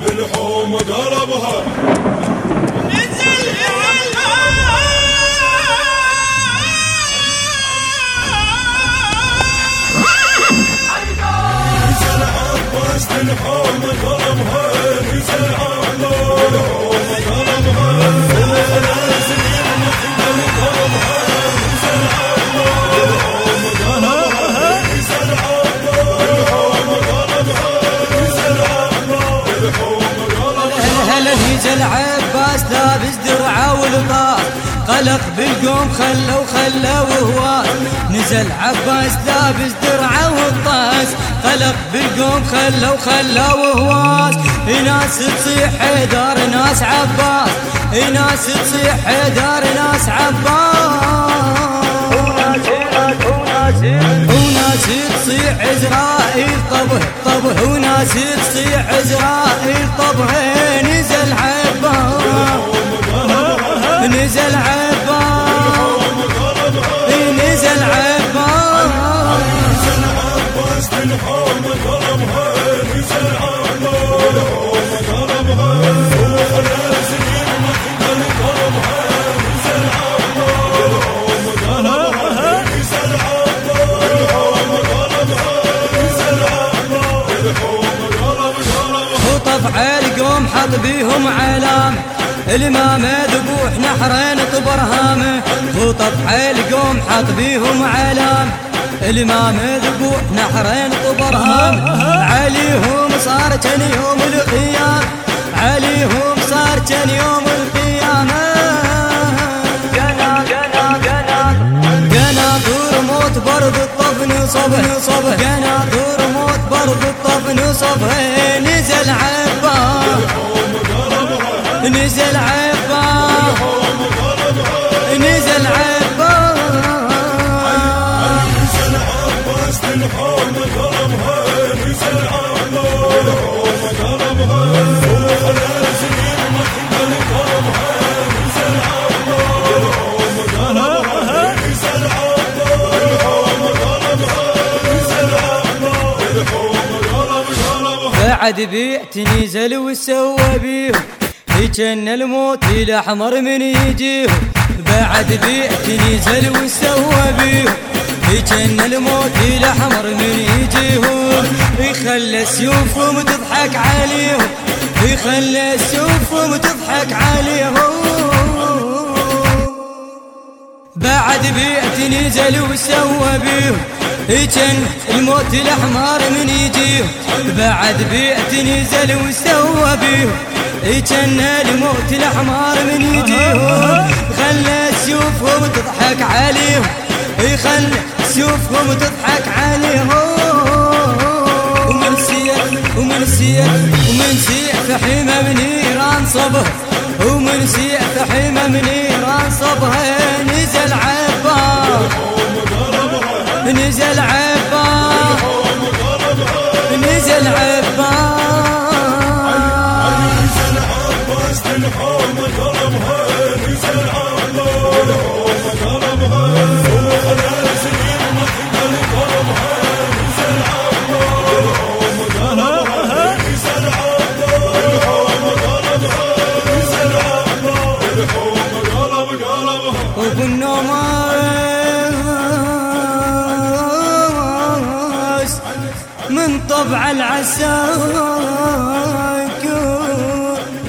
بالحوم قلبها نزل عباس بالحوم قلبها هلا نزل عباس لابس درعه والطاس قلق بالقوم خلوا خلوا هواس نزل عباس لابس درعه والطاس. قلق بالقوم خلوا خلوا هواس ناس تصيح حيدر ناس عباس. ناس تصيح حيدر ناس عباس. وناس تصيح عزرائيل طبه طبه. وناس تصيح عزرائيل طبه. عباس قلبها نزل خطف عالقوم حط بيهم علام الإمام ذبوح نحرين طبرهامه خطف عالقوم حط بيهم علام الإمام ذبوح نحرين طبرهامه عليهم صار كان يوم القيامة. عليهم صار كان يوم القيامة. قناطور موت برد الطفن صبه صبه قناطور موت برد الطفن صبه نزل عبا نزل عبا بعد بيعت نزل وسوى بيهم كان الموت الأحمر من يجيهم بعد بيعت نزل وسوى بيهم كان الموت الأحمر من يجيهم يخلى سيوفهم تضحك عليهم يخلى سيوفهم تضحك عليهم بعد بيعت نزل وسوى بيهم كان الموت الأحمر من يجيهم بعد بيعت نزل وسوى بيهم كان الموت الأحمر من يجيهم خلى سيوفهم تضحك عليهم خلى سيوفهم تضحك عليهم ومن سيف ومن سيف ومن سيف حمى من نيران صبه. ومن سيف حمى من نيران صبه. نزل عبا نزل عبا نزل عباس بالحوم قلبها نزل عباس قلبها نزل طبع العساكر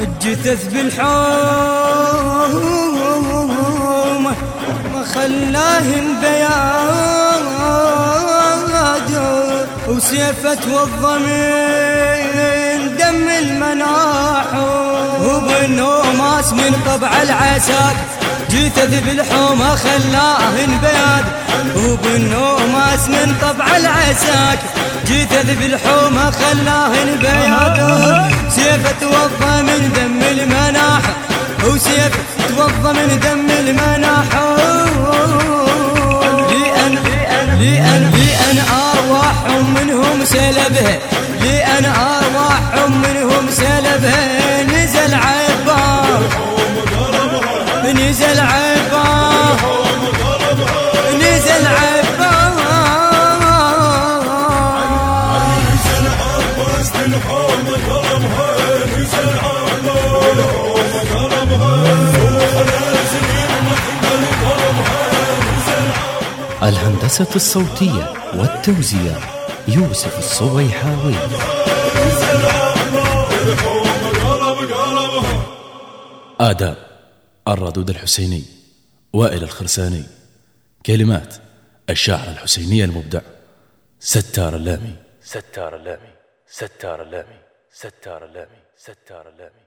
الجثث بالحوم ما خلاهم بياد وسيفة والضمين دم المناح وبالنوماس من طبع العساكر جثث بالحومة خلاهن بياد وبالنوماس من طبع العساكر جثث بالحومة خلاهن بياد سيف توضى من دم المناح وسيف توضى من دم المناح. لأن لأن لأن أرواحهم منهم سلبها لأن أرواحهم منهم سلبها نزل عبار نزل عبا الهندسة الصوتية والتوزيع يوسف الصويحاوي. آداب الرادود الحسيني وائل الخرساني. كلمات الشاعر الحسيني المبدع ستار اللامي. ستار اللامي ستار اللامي ستار اللامي ستار اللامي.